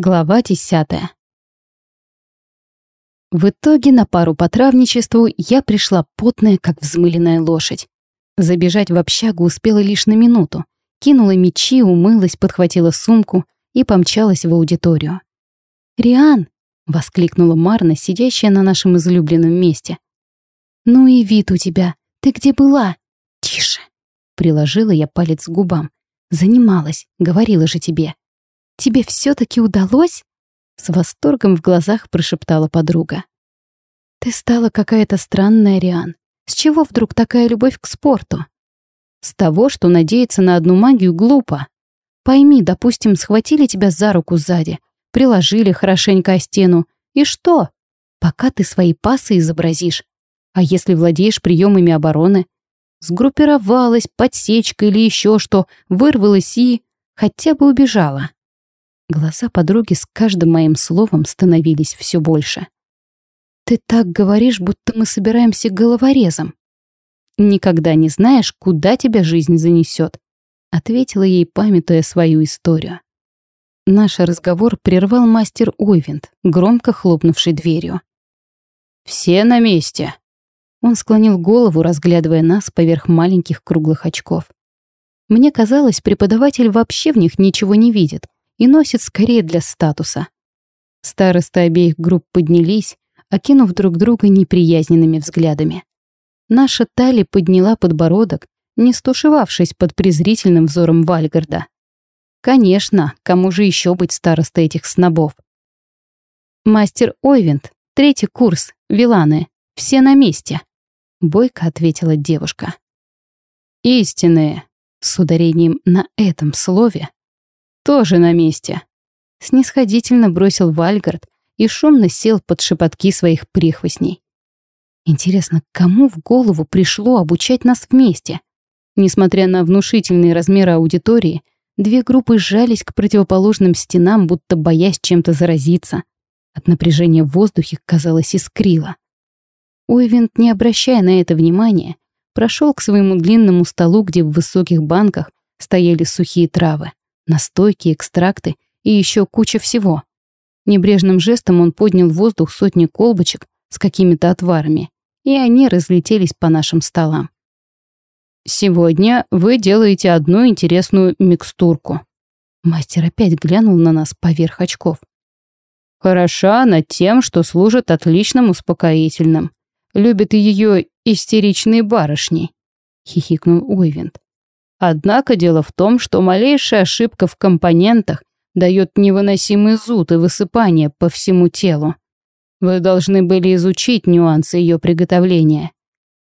Глава десятая. В итоге на пару по травничеству я пришла потная, как взмыленная лошадь. Забежать в общагу успела лишь на минуту. Кинула мечи, умылась, подхватила сумку и помчалась в аудиторию. «Риан!» — воскликнула Марна, сидящая на нашем излюбленном месте. «Ну и вид у тебя! Ты где была?» «Тише!» — приложила я палец к губам. «Занималась, говорила же тебе!» Тебе все-таки удалось?» С восторгом в глазах прошептала подруга. «Ты стала какая-то странная, Риан. С чего вдруг такая любовь к спорту?» «С того, что надеяться на одну магию глупо. Пойми, допустим, схватили тебя за руку сзади, приложили хорошенько о стену. И что? Пока ты свои пасы изобразишь. А если владеешь приемами обороны? Сгруппировалась, подсечка или еще что, вырвалась и... хотя бы убежала. Глаза подруги с каждым моим словом становились все больше. «Ты так говоришь, будто мы собираемся головорезом». «Никогда не знаешь, куда тебя жизнь занесет», — ответила ей, памятуя свою историю. Наш разговор прервал мастер Ойвент, громко хлопнувший дверью. «Все на месте!» Он склонил голову, разглядывая нас поверх маленьких круглых очков. Мне казалось, преподаватель вообще в них ничего не видит — и носит скорее для статуса. Старосты обеих групп поднялись, окинув друг друга неприязненными взглядами. Наша Тали подняла подбородок, не стушевавшись под презрительным взором Вальгарда. Конечно, кому же еще быть старостой этих снобов? «Мастер Ойвент, третий курс, Виланы, все на месте», — бойко ответила девушка. «Истинные», с ударением на этом слове, тоже на месте. Снисходительно бросил Вальгард и шумно сел под шепотки своих прихвостней. Интересно, кому в голову пришло обучать нас вместе? Несмотря на внушительные размеры аудитории, две группы сжались к противоположным стенам, будто боясь чем-то заразиться. От напряжения в воздухе, казалось, искрило. Уэвент, не обращая на это внимания, прошел к своему длинному столу, где в высоких банках стояли сухие травы настойки, экстракты и еще куча всего. Небрежным жестом он поднял в воздух сотни колбочек с какими-то отварами, и они разлетелись по нашим столам. «Сегодня вы делаете одну интересную микстурку». Мастер опять глянул на нас поверх очков. «Хороша она тем, что служит отличным успокоительным. Любят ее истеричные барышни», — хихикнул Уивент. Однако дело в том, что малейшая ошибка в компонентах дает невыносимый зуд и высыпание по всему телу. Вы должны были изучить нюансы ее приготовления.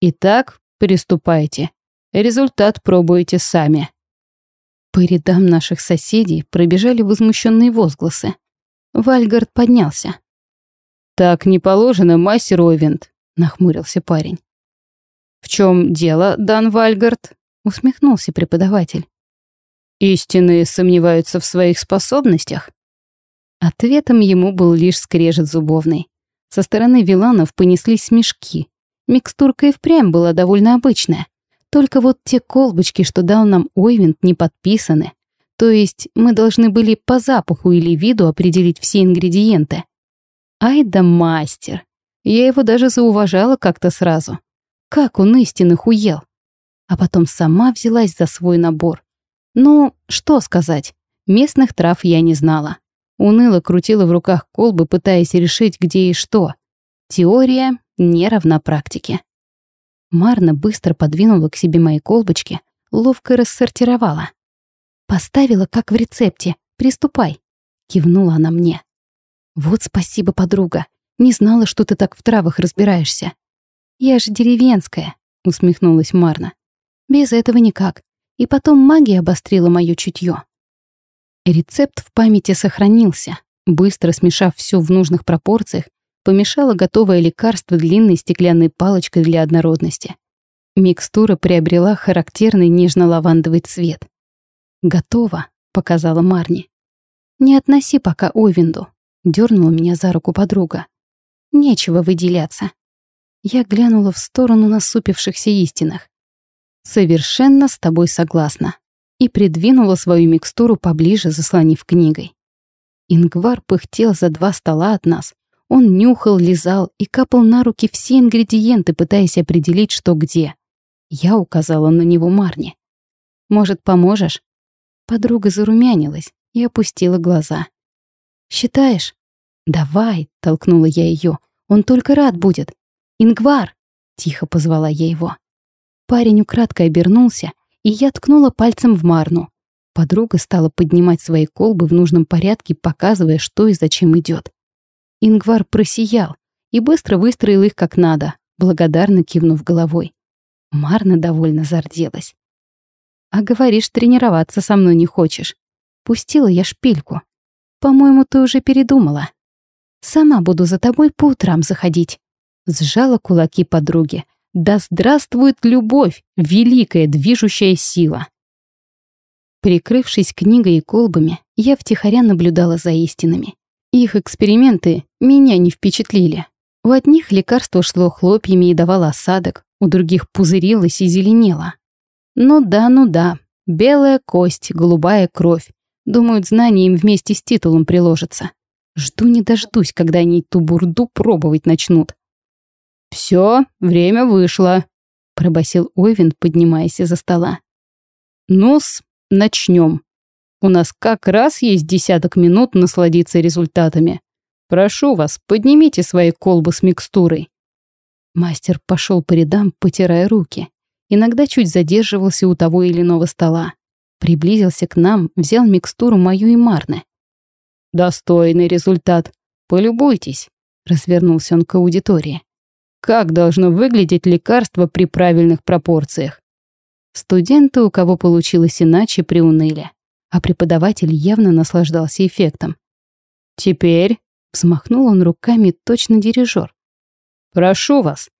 Итак, приступайте. Результат пробуйте сами. По рядам наших соседей пробежали возмущенные возгласы. Вальгард поднялся. «Так не положено, мастер Овент», — нахмурился парень. «В чем дело, Дан Вальгард?» Усмехнулся преподаватель. Истинные сомневаются в своих способностях? Ответом ему был лишь скрежет зубовный. Со стороны виланов понеслись смешки. Микстурка и впрямь была довольно обычная. Только вот те колбочки, что дал нам Ойвент, не подписаны. То есть мы должны были по запаху или виду определить все ингредиенты. Ай да мастер. Я его даже зауважала как-то сразу. Как он истинных уел а потом сама взялась за свой набор. Ну, что сказать, местных трав я не знала. Уныло крутила в руках колбы, пытаясь решить, где и что. Теория не равна практике. Марна быстро подвинула к себе мои колбочки, ловко рассортировала. «Поставила, как в рецепте. Приступай», — кивнула она мне. «Вот спасибо, подруга. Не знала, что ты так в травах разбираешься». «Я же деревенская», — усмехнулась Марна. Без этого никак. И потом магия обострила моё чутье. Рецепт в памяти сохранился. Быстро смешав все в нужных пропорциях, помешала готовое лекарство длинной стеклянной палочкой для однородности. Микстура приобрела характерный нежно-лавандовый цвет. «Готово», — показала Марни. «Не относи пока Овинду», — дернула меня за руку подруга. «Нечего выделяться». Я глянула в сторону насупившихся истинных. «Совершенно с тобой согласна» и придвинула свою микстуру поближе, заслонив книгой. Ингвар пыхтел за два стола от нас. Он нюхал, лизал и капал на руки все ингредиенты, пытаясь определить, что где. Я указала на него Марне. «Может, поможешь?» Подруга зарумянилась и опустила глаза. «Считаешь?» «Давай», — толкнула я ее. «Он только рад будет». «Ингвар!» — тихо позвала я его. Парень украдкой обернулся, и я ткнула пальцем в Марну. Подруга стала поднимать свои колбы в нужном порядке, показывая, что и зачем идет. Ингвар просиял и быстро выстроил их как надо, благодарно кивнув головой. Марна довольно зарделась. «А говоришь, тренироваться со мной не хочешь. Пустила я шпильку. По-моему, ты уже передумала. Сама буду за тобой по утрам заходить». Сжала кулаки подруги. «Да здравствует любовь, великая движущая сила!» Прикрывшись книгой и колбами, я втихаря наблюдала за истинами. Их эксперименты меня не впечатлили. У одних лекарство шло хлопьями и давало осадок, у других пузырилось и зеленело. Ну да, ну да, белая кость, голубая кровь. Думают, знания им вместе с титулом приложатся. Жду не дождусь, когда они ту бурду пробовать начнут. «Все, время вышло», — пробасил Ойвин, поднимаясь из-за стола. «Ну-с, начнем. У нас как раз есть десяток минут насладиться результатами. Прошу вас, поднимите свои колбы с микстурой. Мастер пошел по рядам, потирая руки. Иногда чуть задерживался у того или иного стола. Приблизился к нам, взял микстуру мою и Марны. «Достойный результат. Полюбуйтесь», — развернулся он к аудитории. «Как должно выглядеть лекарство при правильных пропорциях?» Студенты, у кого получилось иначе, приуныли, а преподаватель явно наслаждался эффектом. «Теперь», — взмахнул он руками точно дирижер. «Прошу вас,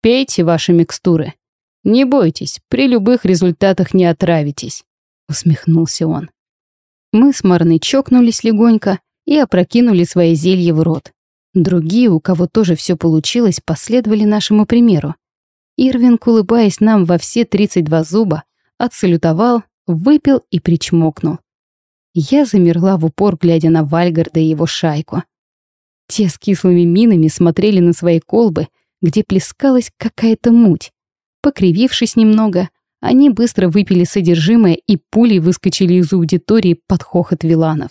пейте ваши микстуры. Не бойтесь, при любых результатах не отравитесь», — усмехнулся он. Мы с Марной чокнулись легонько и опрокинули свои зелья в рот. Другие, у кого тоже все получилось, последовали нашему примеру. Ирвинг, улыбаясь нам во все 32 зуба, отсалютовал, выпил и причмокнул. Я замерла в упор, глядя на Вальгарда и его шайку. Те с кислыми минами смотрели на свои колбы, где плескалась какая-то муть. Покривившись немного, они быстро выпили содержимое и пулей выскочили из аудитории под хохот виланов.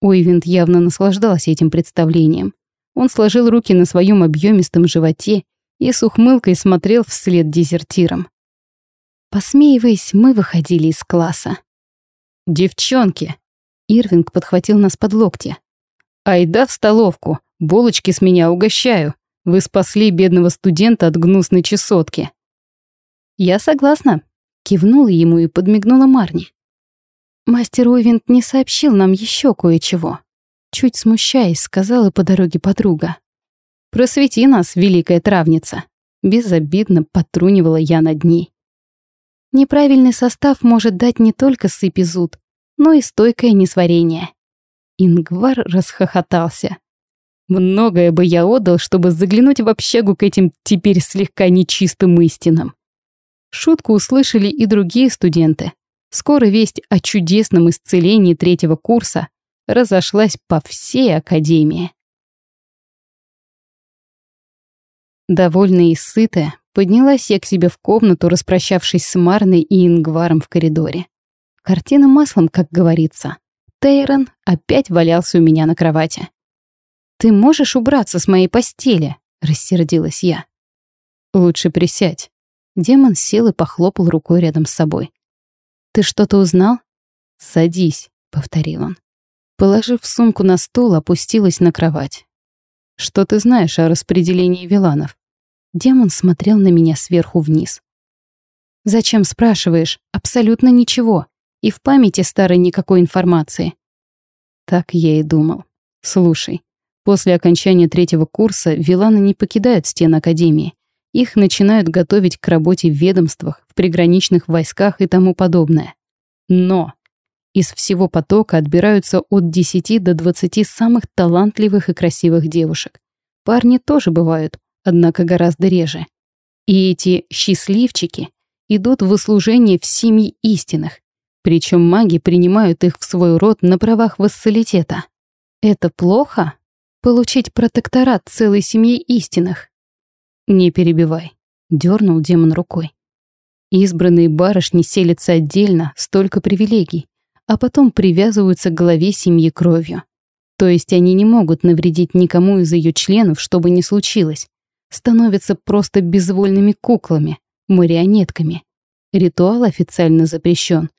Ойвент явно наслаждался этим представлением. Он сложил руки на своем объемистом животе и с ухмылкой смотрел вслед дезертирам. Посмеиваясь, мы выходили из класса. «Девчонки!» Ирвинг подхватил нас под локти. «Айда в столовку, булочки с меня угощаю. Вы спасли бедного студента от гнусной чесотки». «Я согласна», — кивнула ему и подмигнула Марни. «Мастер Уивент не сообщил нам еще кое-чего». Чуть смущаясь, сказала по дороге подруга. «Просвети нас, великая травница!» Безобидно потрунивала я над ней. Неправильный состав может дать не только сыпь и зуд, но и стойкое несварение. Ингвар расхохотался. Многое бы я отдал, чтобы заглянуть в общагу к этим теперь слегка нечистым истинам. Шутку услышали и другие студенты. Скоро весть о чудесном исцелении третьего курса разошлась по всей академии. Довольная и сытая, поднялась я к себе в комнату, распрощавшись с Марной и Ингваром в коридоре. Картина маслом, как говорится. Тейрон опять валялся у меня на кровати. «Ты можешь убраться с моей постели?» — рассердилась я. «Лучше присядь». Демон сел и похлопал рукой рядом с собой. «Ты что-то узнал?» «Садись», — повторил он. Положив сумку на стол, опустилась на кровать. «Что ты знаешь о распределении виланов?» Демон смотрел на меня сверху вниз. «Зачем спрашиваешь? Абсолютно ничего. И в памяти старой никакой информации». Так я и думал. Слушай, после окончания третьего курса Виланы не покидают стен Академии. Их начинают готовить к работе в ведомствах, в приграничных войсках и тому подобное. Но из всего потока отбираются от 10 до 20 самых талантливых и красивых девушек. Парни тоже бывают, однако гораздо реже. И эти «счастливчики» идут в услужение в семьи истинных, причем маги принимают их в свой род на правах вассалитета. Это плохо? Получить протекторат целой семьи истинных? Не перебивай, дернул демон рукой. Избранные барышни селятся отдельно, столько привилегий, а потом привязываются к главе семьи кровью. То есть они не могут навредить никому из ее членов, что бы ни случилось. Становятся просто безвольными куклами, марионетками. Ритуал официально запрещен.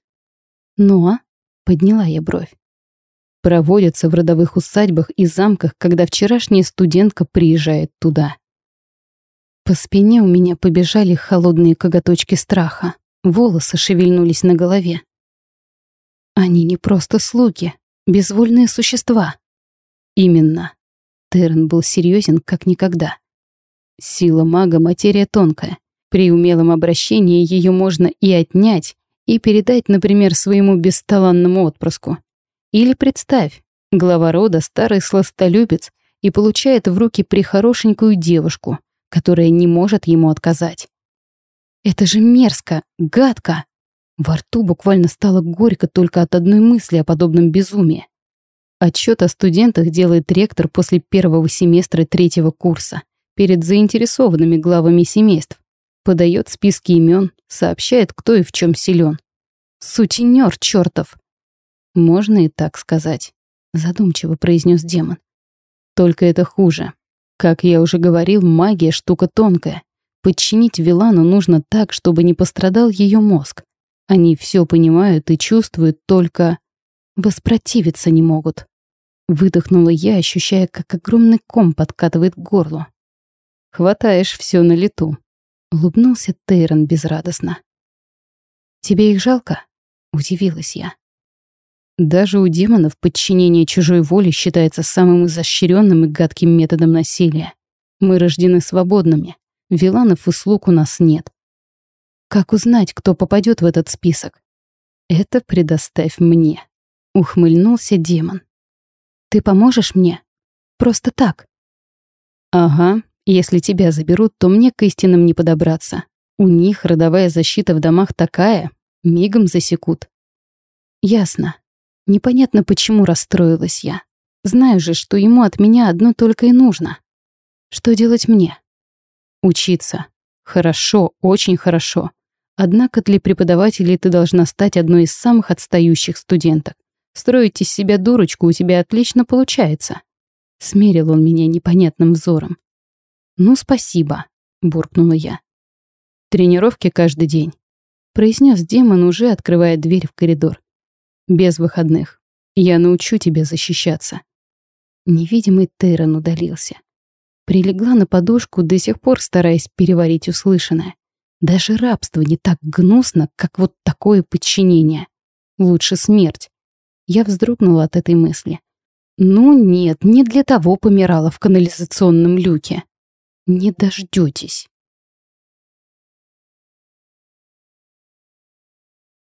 Но, подняла я бровь, проводятся в родовых усадьбах и замках, когда вчерашняя студентка приезжает туда. По спине у меня побежали холодные коготочки страха, волосы шевельнулись на голове. Они не просто слуги, безвольные существа. Именно. Терн был серьезен как никогда. Сила мага — материя тонкая. При умелом обращении ее можно и отнять, и передать, например, своему бесталанному отпрыску. Или представь, глава рода старый сластолюбец и получает в руки прихорошенькую девушку, которая не может ему отказать. Это же мерзко, гадко. Во рту буквально стало горько только от одной мысли о подобном безумии. Отчет о студентах делает ректор после первого семестра третьего курса перед заинтересованными главами семейств. Подает списки имен, сообщает, кто и в чем силен. Сутенер чертов. Можно и так сказать, задумчиво произнес демон. Только это хуже. Как я уже говорил, магия штука тонкая. Подчинить Вилану нужно так, чтобы не пострадал ее мозг. Они все понимают и чувствуют, только воспротивиться не могут. Выдохнула я, ощущая, как огромный ком подкатывает к горлу. «Хватаешь все на лету», — улыбнулся Тейрон безрадостно. «Тебе их жалко?» — удивилась я. Даже у демонов подчинение чужой воле считается самым изощренным и гадким методом насилия. Мы рождены свободными. Виланов и слуг у нас нет. Как узнать, кто попадет в этот список? Это предоставь мне. Ухмыльнулся демон. Ты поможешь мне? Просто так? Ага, если тебя заберут, то мне к истинам не подобраться. У них родовая защита в домах такая, мигом засекут. Ясно. Непонятно, почему расстроилась я. Знаю же, что ему от меня одно только и нужно. Что делать мне? Учиться. Хорошо, очень хорошо. Однако для преподавателей ты должна стать одной из самых отстающих студенток. Строить из себя дурочку у тебя отлично получается. Смерил он меня непонятным взором. «Ну, спасибо», — буркнула я. «Тренировки каждый день», — произнес демон, уже открывая дверь в коридор. Без выходных. Я научу тебя защищаться. Невидимый Тейрон удалился. Прилегла на подушку, до сих пор стараясь переварить услышанное. Даже рабство не так гнусно, как вот такое подчинение. Лучше смерть. Я вздрогнула от этой мысли. Ну нет, не для того помирала в канализационном люке. Не дождётесь.